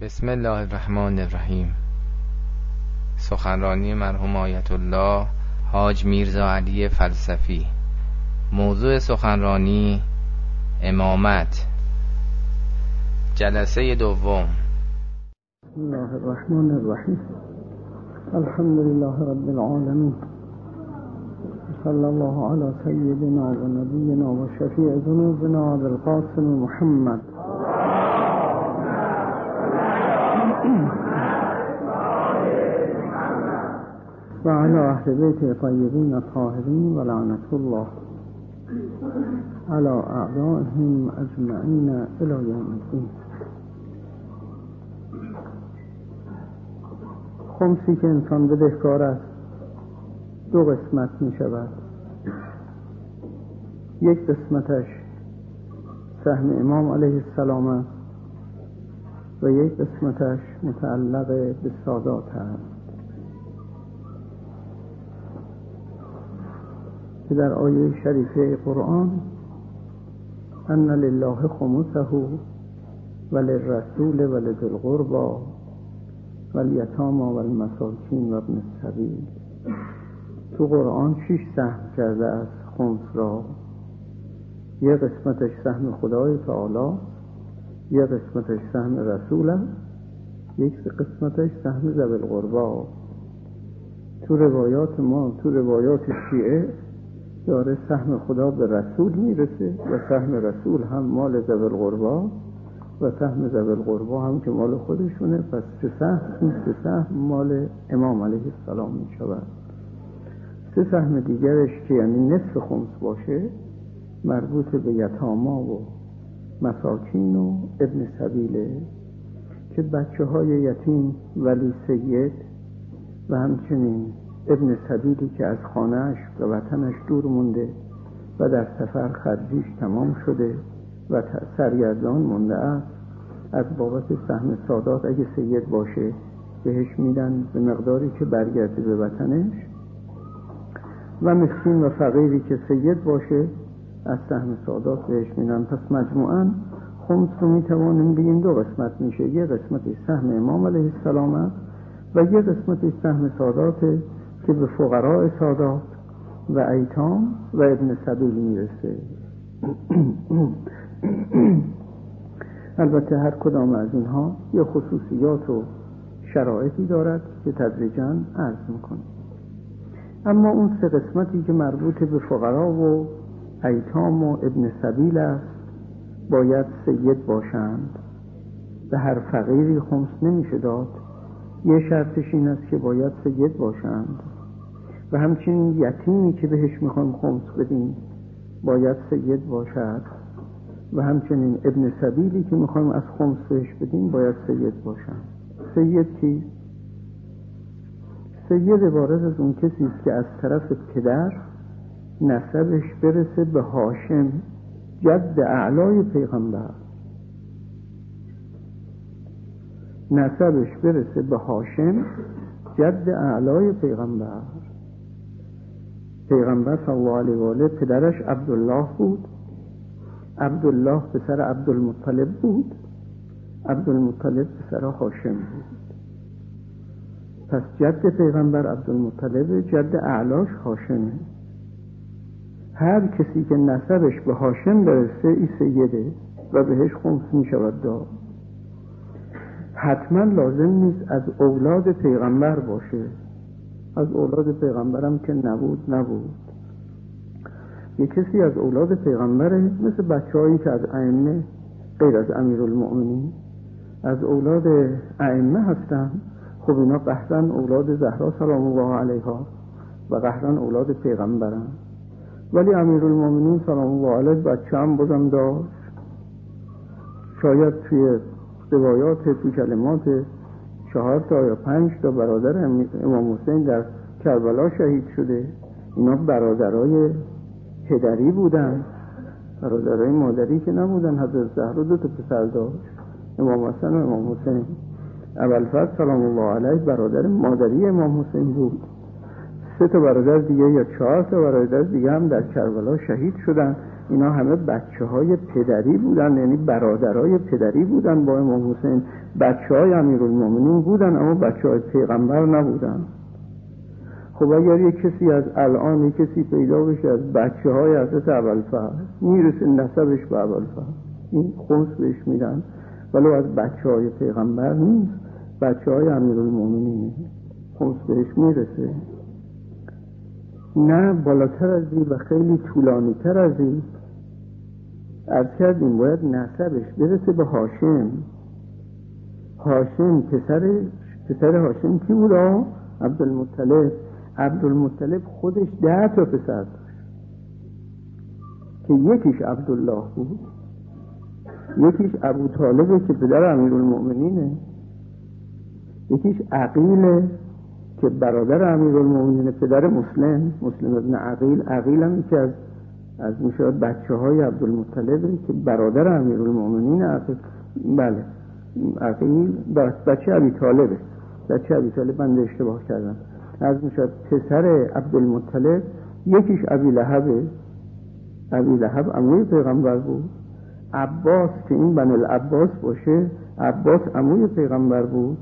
بسم الله الرحمن الرحیم. سخنرانی مرحوم آیت الله حاج میرزا علی فلسفی. موضوع سخنرانی امامت. جلسه دوم. بسم الله الرحمن الرحیم. الحمد لله رب العالمین. صلی الله علی سیدنا و نبینا و شفیع ذنوبنا القاسم محمد. و علی اهل بیت طیبین الطاهرین و لعنت الله على اعدائهم اجمعین الى یوم الدین. خمسی که انسان بدهکار است دو قسمت می شود. یک قسمتش سهم امام علیه السلام است. و یک قسمتش متعلق به سادات است که در آیه شریفه قرآن ان لله خمسه و للرسول و لذی القربى و الیتاما و المساکین و ابن السبیل. تو قرآن شش سهم کرده از خمس را. یه قسمتش سهم خدای تعالی. یه قسمتش سهم رسول است یک قسمتش سهم ذوی القربا. تو روایات ما تو روایات شیعه داره سهم خدا به رسول می‌رسه و سهم رسول هم مال ذوی القربا و سهم ذوی القربا هم که مال خودشونه. پس سه سهم این سه سهم مال امام علیه السلام می شود سه سهم دیگرش که یعنی نصف خمس باشه مربوط به یتاما و مساکین و ابن سبیله که بچه های یتیم ولی سید و همچنین ابن سبیلی که از خانهش و وطنش دور مونده و در سفر خرجیش تمام شده و سرگردان مونده است از بابت سهم سادات اگه سید باشه بهش میدن به مقداری که برگرده به وطنش. و مسکین و فقیری که سید باشه از سهم سادات بهش میدن. پس مجموعا خمس رو می‌توانیم بگیم دو قسمت میشه. یه قسمت سهم امام علیه السلام است و یه قسمت سهم سادات که به فقراء سادات و ایتام و ابن سبیل می‌رسه. البته هر کدام از اینها یه خصوصیات و شرایطی دارد که تدریجا عرض می‌کنه اما اون سه قسمتی که مربوط به فقرا و ایتام و ابن سبیل است. باید سید باشند. به هر فقیری خمس نمیشه داد. یه شرطش این است که باید سید باشند. و همچنین یتیمی که بهش می‌خوایم خمس بدیم باید سید باشد. و همچنین ابن سبیلی که می‌خوایم از خمس بهش بدیم باید سید باشند. سید کی؟ سید عبارت از اون کسی است که از طرف پدر نسبش برسه به هاشم جد اعلای پیغمبر. نسبش برسه به هاشم جد اعلای پیغمبر. پیغمبر صلی الله علیه و پدرش عبدالله بود. عبدالله پسر عبدالمطلب بود. عبدالمطلب پسر هاشم بود. پس جد پیغمبر عبدالمطلب جد اعلاش هاشمه. هر کسی که نسبش به هاشم برسه ای سیده و بهش خمس می شود داد. حتما لازم نیست از اولاد پیغمبر باشه. از اولاد پیغمبرم که نبود نبود. یه کسی از اولاد پیغمبره مثل بچه هایی که از ائمه غیر از امیر از اولاد ائمه هستن. خب اینا قهرن اولاد زهرا سلام الله علیها و قهرن اولاد پیغمبرن. ولی امیر المؤمنین سلام الله علیه بچه هم بازم داشت. شاید توی روایات توی کلمات چهار تا یا پنج تا برادر امام حسین در کربلا شهید شده. اینا برادرای پدری بودن. برادرای مادری که نبودن. حضرت زهرا دو تا پسر داشت. امام حسن و امام حسین. اول سلام الله علیه برادر مادری امام حسین بود. سه تا برادر دیگه یا چهار تا برادر دیگه هم در کربلا شهید شدن. اینا همه بچه های پدری بودن یعنی برادرای پدری بودن با امام حسین. بچه های امیر المومنین بودن اما بچه های پیغمبر نبودن. خب اگر یک کسی از الان یک کسی پیدا بشه از بچه های حضرت ابوالفضل می‌رسه نسبش به ابوالفضل. این خمس بهش میدن. ولو از بچه های پیغمبر نیست. بچه های امیر المومنینه خمس بهش می‌رسه. نه بالاتر از این و خیلی طولانی تر از این. از کردیم باید نسبش برسه به هاشم. هاشم پسر پسر هاشم کی بود؟ عبدالمطلب. عبدالمطلب خودش ده تا پسر داشت. که یکیش عبدالله بود. یکیش ابو طالبه که پدر امیر المؤمنینه یکیش عقیله. که برادر امیر المؤمنین پدر مسلم مسلم ابن عقیل عقیل هم که از از می‌شود بچه های عبدالمطلبه که برادر امیر المؤمنین عقیل بله عقیل بچه عبی طالبه بچه عبی طالب بنده اشتباه کردم. از می‌شود پسر عبدالمطلب یکیش عبی لحبه عبی لحب اموی پیغمبر بود. عباس که این بن العباس باشه عباس اموی پیغمبر بود.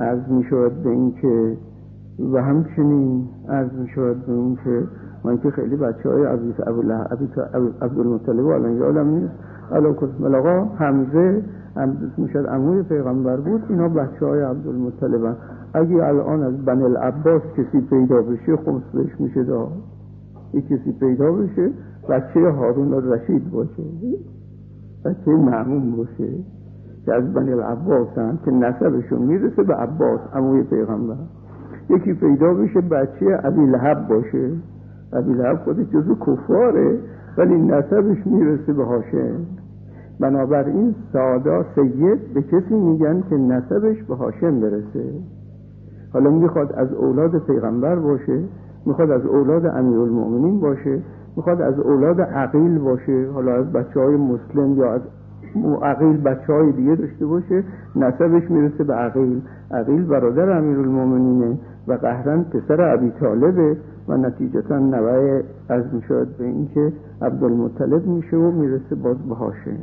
از می‌شود به این که و همچنین از می‌شود به این که من که خیلی بچه های عبدالمطلب و الان یادم نیست. علا آقا حمزه می‌شد اموی پیغمبر بود اینا بچه های عبدالمطلب اگه الان از بن العباس کسی پیدا بشه خمس بهش میشه داد یک کسی پیدا بشه بچه هارون رشید باشه. بچه معمون باشه. که از بن العباس که نسبشون می‌رسه به عباس اموی پیغمبر. یکی پیدا بشه بچه عبی لحب باشه. عبی لحب خودش جزو کفاره ولی نسبش می‌رسه به هاشم بنابراین سادا سید به کسی میگن که نسبش به هاشم برسه. حالا می‌خواد از اولاد پیغمبر باشه می‌خواد از اولاد امیر المؤمنین باشه می‌خواد از اولاد عقیل باشه حالا از بچه های مسلم یا از عقیل بچه های دیگه داشته باشه نسبش می‌رسه به عقیل. عقیل برادر امیر المومنینه و قهرن پسر عبی طالبه و نتیجتا نوه از می‌شود به اینکه عبدالمطلب میشه و می‌رسه باز به هاشه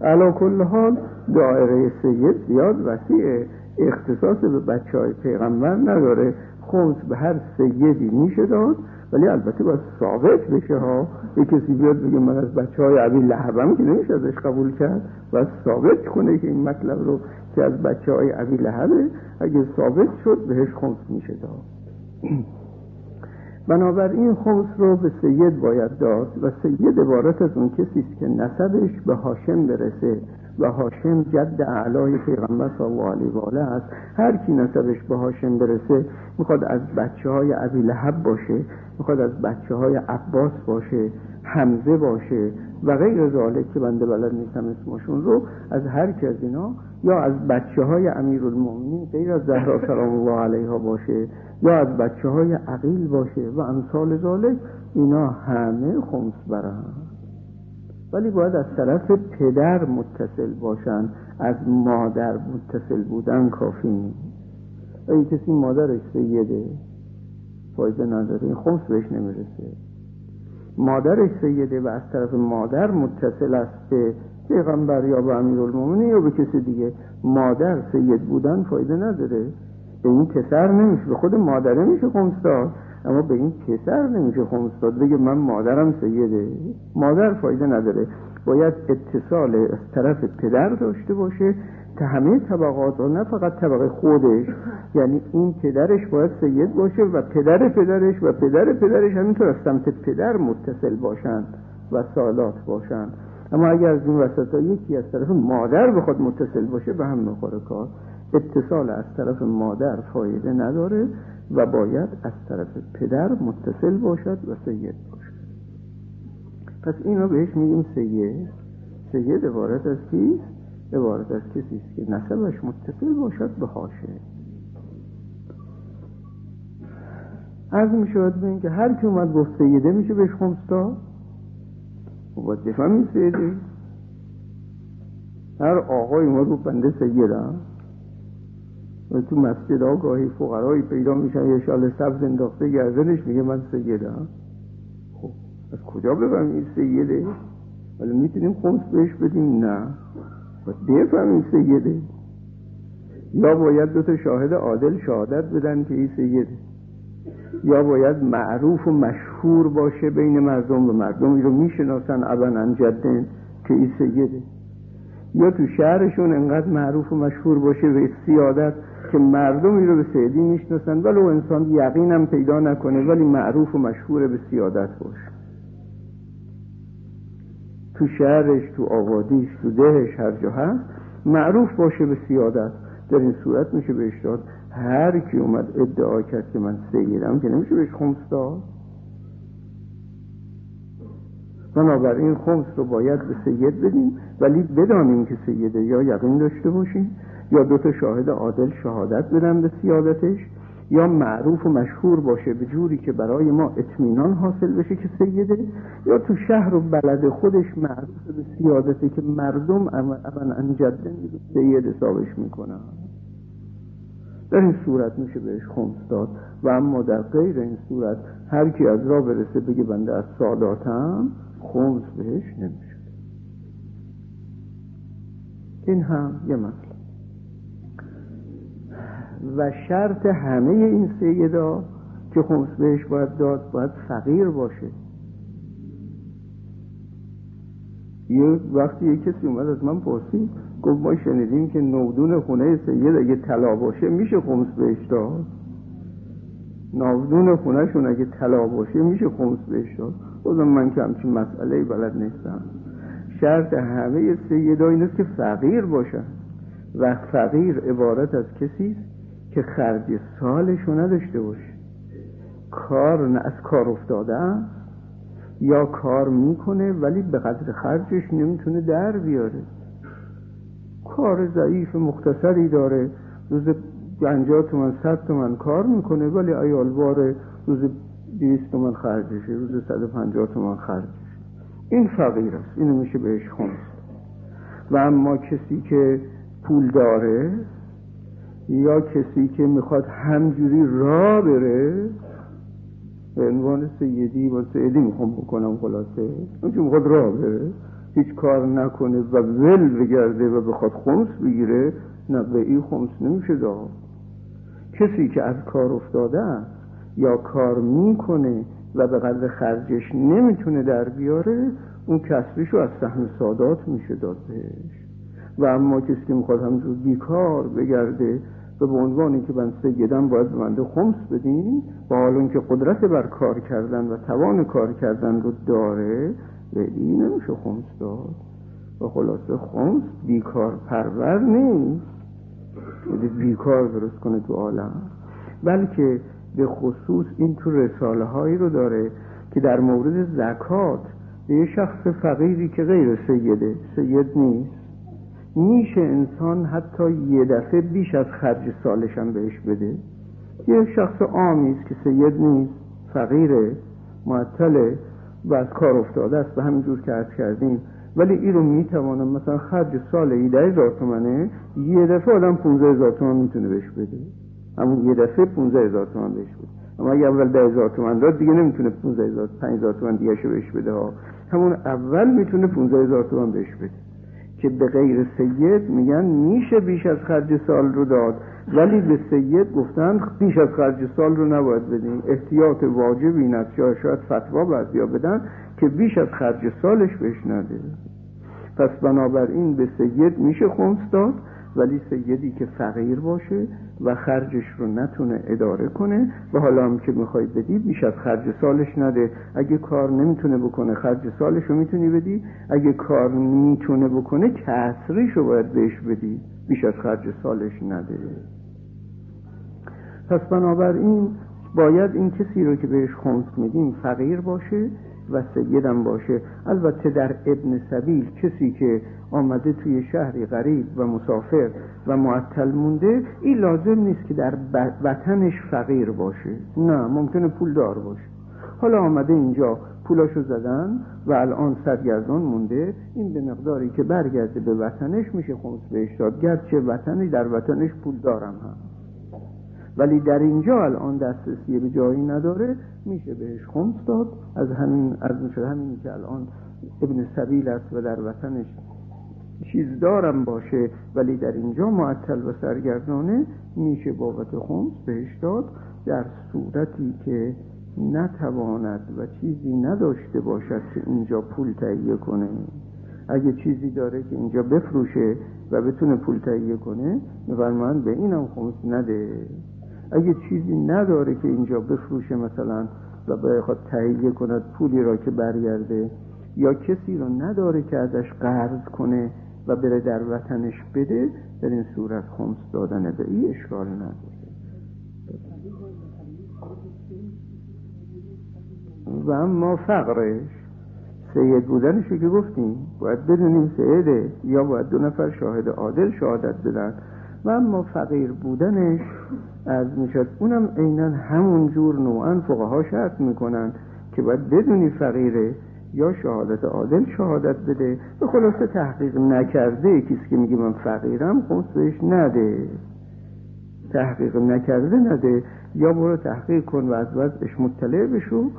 علا کل حال دائره سید زیاد وسیعه اختصاص به بچه های پیغمبر نداره. خمس به هر سیدی میشه داد ولی البته باید ثابت بشه ها. یه کسی بیاد بگه من از بچه های عبی لحبم که نمیشه ازش قبول کرد و ثابت کنه که این مطلب رو که از بچه های عبی لحبه اگه ثابت شد بهش خمس میشه داد بنابراین خمس رو به سید باید داد و سید عبارت از اون کسی است که نسبش به هاشم برسه. و هاشم جد اعلای پیغمبر صلی الله علیه و آله است. هر کی نسبش به هاشم برسه می‌خواد از بچه های ابی لهب باشه می‌خواد از بچه های عباس باشه حمزه باشه و غیر ذالک که بنده بلد نیستم اسمشون رو از هر کی از اینا یا از بچه های امیر غیر از زهرا سلام الله علیها باشه یا از بچه های عقیل باشه و امثال ذالک اینا همه خمس برن. ولی باید از طرف پدر متصل باشن از مادر متصل بودن کافی نیست. اگه کسی مادرش سیده فایده نداره این خمس بهش نمی‌رسه. مادرش سیده و از طرف مادر متصل است به پیغمبر یا به امیر یا به کسی دیگه. مادر سید بودن فایده نداره. به این پسر نمیشه به خود مادره میشه خمس داد اما به این پسر نمیشه خمس داد؟ بگه من مادرم سیده. مادر فایده نداره. باید اتصال از طرف پدر داشته باشه که همه طبقات و نه فقط طبقه خودش یعنی این پدرش باید سید باشه و پدر پدرش و پدر پدرش همینطور از سمت پدر متصل باشند و سالات باشند اما اگر از این وسط یکی از طرف مادر بخواد متصل باشه به هم می‌خوره کار. اتصال از طرف مادر فایده نداره. و باید از طرف پدر متصل باشد و سید باشد. پس این رو بهش میگیم سید. سید عبارت از کیست؟ عبارت از کسی است که نسبش متصل باشد به حاشه از می شود به اینکه هر کی اومد گفت سیده میشه بهش خمستا و باید بفهمیم سیده. هر آقای ما رو بنده سیده. و تو مسجد ها گاهی فقرایی پیدا میشن یه شال سبز انداخته گردنش میگه من سیدم. خب از کجا بفهمیم این سیده؟ ولی می‌تونیم خمس بهش بدیم؟ نه. و بفهمیم سیده. یا باید دو تا شاهد عادل شهادت بدن که این سیده. یا باید معروف و مشهور باشه بین مردم و مردم رو می‌شناسن ابن جدن که این سیده. یا تو شهرشون انقدر معروف و مشهور باشه به سیادت که مردمی رو به سیدی می‌شناسن ولو انسان یقینم پیدا نکنه ولی معروف و مشهور به سیادت باشه. تو شهرش تو آبادیش تو دهش هر جا هست معروف باشه به سیادت در این صورت میشه بهش داد. هر کی اومد ادعا کرد که من سیدم که نمیشه بهش خمس داد. بنابراین خمس رو باید به سید بدیم. ولی بدانیم که سیده یا یقین داشته باشیم یا دو تا شاهد عادل شهادت بدن به سیادتش یا معروف و مشهور باشه به جوری که برای ما اطمینان حاصل بشه که سیده یا تو شهر و بلد خودش معروف به سیادته که مردم اول انجدن سید حسابش می‌کنن در این صورت میشه بهش خمس داد. و اما در غیر این صورت هر کی از را برسه بگه بنده از ساداتم خمس بهش نمیشه. این هم یه مسئله و شرط همه این سیدا که خمس بهش باید داد باید فقیر باشه. یه وقتی یه کسی اومد از من پرسید گفت ما شنیدیم که نودون خونه سید اگه طلا باشه میشه خمس بهش داد؟ نودون خونهشون اگه طلا باشه میشه خمس بهش داد؟ خودم من که همچین مسئله بلد نیستم. شرط همه سیدا این است که فقیر باشن. و فقیر عبارت از کسی که خرج سالشو نداشته باشه. کار از کار افتاده یا کار می‌کنه ولی به قدر خرجش نمی‌تونه در بیاره. کار ضعیف مختصری داره. روز پنجاه تومن صد تومن کار می‌کنه ولی ایالوار روز دیویست تومن خرجشه. روز صد پنجاه تومن خرجشه این فقیر است اینو میشه بهش خونست و اما کسی که پول داره یا کسی که می‌خواد همجوری را بره به عنوان سیدی با سیدی می‌خوام بکنم خلاصه. اون که می‌خواد را بره هیچ کار نکنه و ول بگرده و بخواد خمس بگیره نه به این خمس نمیشه داد. کسی که از کار افتاده یا کار می‌کنه و به قدر خرجش نمی‌تونه در بیاره اون کسبش رو از سهم سادات میشه داد بهش. و اما کسی که می‌خواد همجور بیکار بگرده و به عنوانی که من سیدم باید به منده خمس بدیم و حالا که قدرت بر کار کردن و توان کار کردن رو داره به این نمیشه خمس داد. و خلاصه خمس بیکار پرور نیست. یعنی بیکار درست کنه تو عالم. بلکه به خصوص این تو رساله هایی رو داره که در مورد زکات به یه شخص فقیری که غیر سیده سید نیست. میشه انسان حتی یه دفعه بیش از خرج سالش هم بهش بده. یه شخص عامی است که سید نیست فقیره معطله و از کار افتاده است. به همین جور که عرض کردیم. ولی این رو می‌توانم مثلا خرج سال ای ده هزار تومنه یه دفعه آدم پونزه هزار تومن می‌تونه بهش بده. همون یه دفعه پونزه هزار تومن بهش بده اما اگه اول ده هزار تومن داد دیگه نمی‌تونه پونزه هزار پنج هزار تومن دیگه بهش بده ها. همون اول می‌تونه پونزه هزار تومن بهش بده. که به غیر سید میگن میشه بیش از خرج سال رو داد. ولی به سید گفتن بیش از خرج سال رو نباید بدین. احتیاط واجب این است یا شاید فتوا بعضیا بدن که بیش از خرج سالش بهش نده. پس بنابراین به سید میشه خمس داد. ولی سیدی که فقیر باشه و خرجش رو نتونه اداره کنه و حالا هم که می‌خوای بدی بیش از خرج سالش نده. اگه کار نمی‌تونه بکنه خرج سالش رو می‌تونی بدی. اگه کار می‌تونه بکنه کسریش رو باید بهش بدی. بیش از خرج سالش نده. پس بنابراین باید این کسی رو که بهش خمس میدیم فقیر باشه. و سیدم باشه. البته در ابن سبیل کسی که آمده توی شهری غریب و مسافر و معطل مونده این لازم نیست که در وطنش فقیر باشه. نه ممکنه پول دار باشه. حالا آمده اینجا پولاشو زدن و الان سرگردان مونده. این به مقداری که برگرده به وطنش میشه خمس بهش داد. گرچه وطنی در وطنش پول دارم هم. ولی در اینجا الان دسترسی به جایی نداره. میشه بهش خمس داد. از همین از همین که الان ابن سبیل است و در وطنش چیز دارم باشه ولی در اینجا معطل و سرگردانه میشه بابت خمس بهش داد. در صورتی که نتواند و چیزی نداشته باشد که اینجا پول تهیه کنه. اگه چیزی داره که اینجا بفروشه و بتونه پول تهیه کنه میفرمان به اینم خمس نده. اگه چیزی نداره که اینجا بفروشه مثلا و بخواد تهیه کند پولی را که برگرده یا کسی را نداره که ازش قرض کنه و بره در وطنش بده در این صورت خمس دادن به ای اشکال نداره. و اما فقرش سید بودنشو که گفتیم باید بدونیم سیده یا باید دو نفر شاهد عادل شهادت بدن. و اما فقیر بودنش از می‌شد. اونم عینا همون جور نوعا فقها شرط می‌کنن که باید بدونی فقیره یا شهادت عادل شهادت بده. به خلاصه تحقیق نکرده کسی که میگه من فقیرم بهش نده. تحقیق نکرده نده. یا برو تحقیق کن و از وضعش مطلع بشو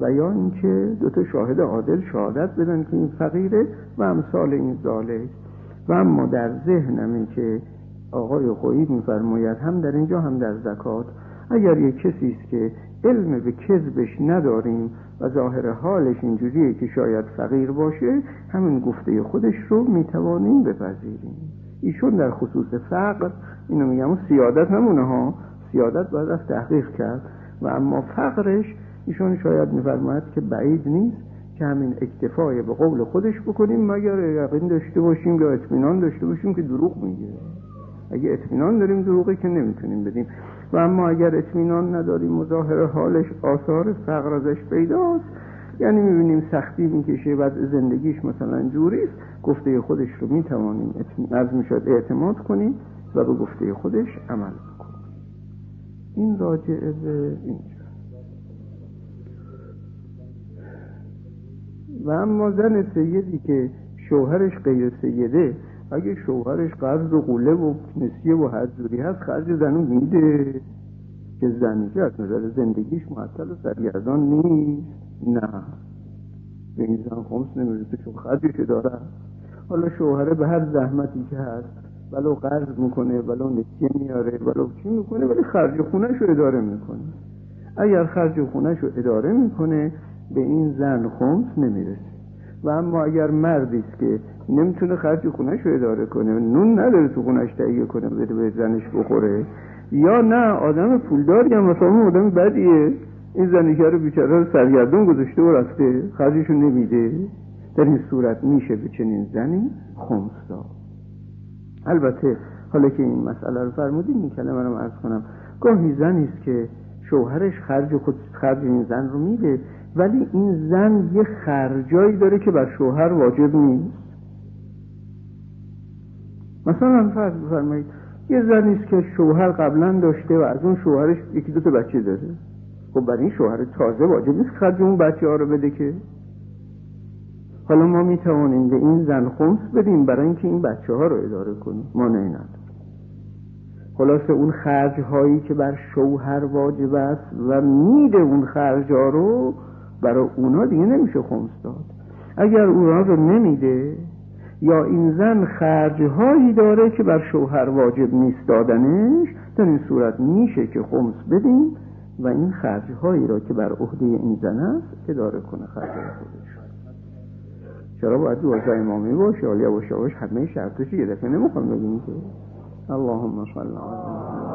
و یا اینکه دو تا شاهد عادل شهادت بدن که این فقیره و امثال این ذالک و اما در ذهنمه که آقای خویی میفرماید هم در اینجا هم در زکات. اگر یک کسی است که علم به کذبش نداریم و ظاهر حالش اینجوریه که شاید فقیر باشه همین گفته خودش رو می‌توانیم بپذیریم. ایشون در خصوص فقر اینو میگم سیادت نمونه ها. سیادت باید از تحقیق کرد. و اما فقرش ایشون شاید میفرماید که بعید نیست که همین اکتفای به قول خودش بکنیم مگر یقین داشته باشیم یا اطمینان داشته باشیم که دروغ میگه. اگه اطمینان داریم دروغی که نمی‌تونیم بدیم. و اما اگر اطمینان نداریم مظاهر حالش آثار فقر ازش پیداست. یعنی می‌بینیم سختی می‌کشه و زندگیش مثلا جوریست گفته خودش رو می‌توانیم از می‌شد اعتماد کنیم و به گفته خودش عمل کنیم این راجعه به اینجا. و اما زن سیدی که شوهرش غیر سیده اگه شوهرش قرض و قوله و نسیه و حضوری هست خرج زنو میده. که زنی که از نظر زندگیش معطل و سرگردان نیست. نه. به این زن خمس نمی‌رسه چون خرجش داره. حالا شوهره به هر زحمتی که هست ولو قرض می‌کنه ولو نسیه میاره ولو چی می‌کنه ولی خرج خونش رو اداره می‌کنه. اگر خرج خونش رو اداره می‌کنه به این زن خمس نمی‌رسه. و اما اگر مردی است که نمی‌تونه خرج خونش رو اداره کنه. نون نداره تو خونش تهیه کنه بده به زنش بخوره. یا نه آدم پولداری هم مثلا آدم بدیه. این زنیکه رو بیچاره رو سرگردون گذاشته و رفته. خرجشو نمیده. در این صورت میشه به چنین زنی خمس داد البته حالا که این مسئله رو فرمودیم این کلمه رو عرض کنم. گاهی زنی است که شوهرش خرج خود خرج این زن رو میده ولی این زن یه خرجایی داره که بر شوهر واجب نیست. مثلا فرض بفرمایید یه زنیست که شوهر قبلا داشته و از اون شوهرش یکی دو تا بچه داره. خب برای این شوهر تازه واجب نیست خرج اون بچه ها رو بده که؟ حالا ما می توانیم به این زن خمس بدیم برای اینکه این بچه ها رو اداره کنیم. ما نه خلاصه اون خرج هایی که بر شوهر واجب است و میده اون خرج ها رو برای اونا دیگه نمیشه خمس داد. اگر اونا رو نمیده یا این زن خرجهایی داره که بر شوهر واجب نیست دادنش در این صورت میشه که خمس بدیم و این خرجهایی را که بر عهده این زن است اداره کنه خرج خودش. چرا باید دوازده امامی باشه؟ یا باشه همه شرطش یه دفعه نمی‌خوام بگیم که. اللهم صل علی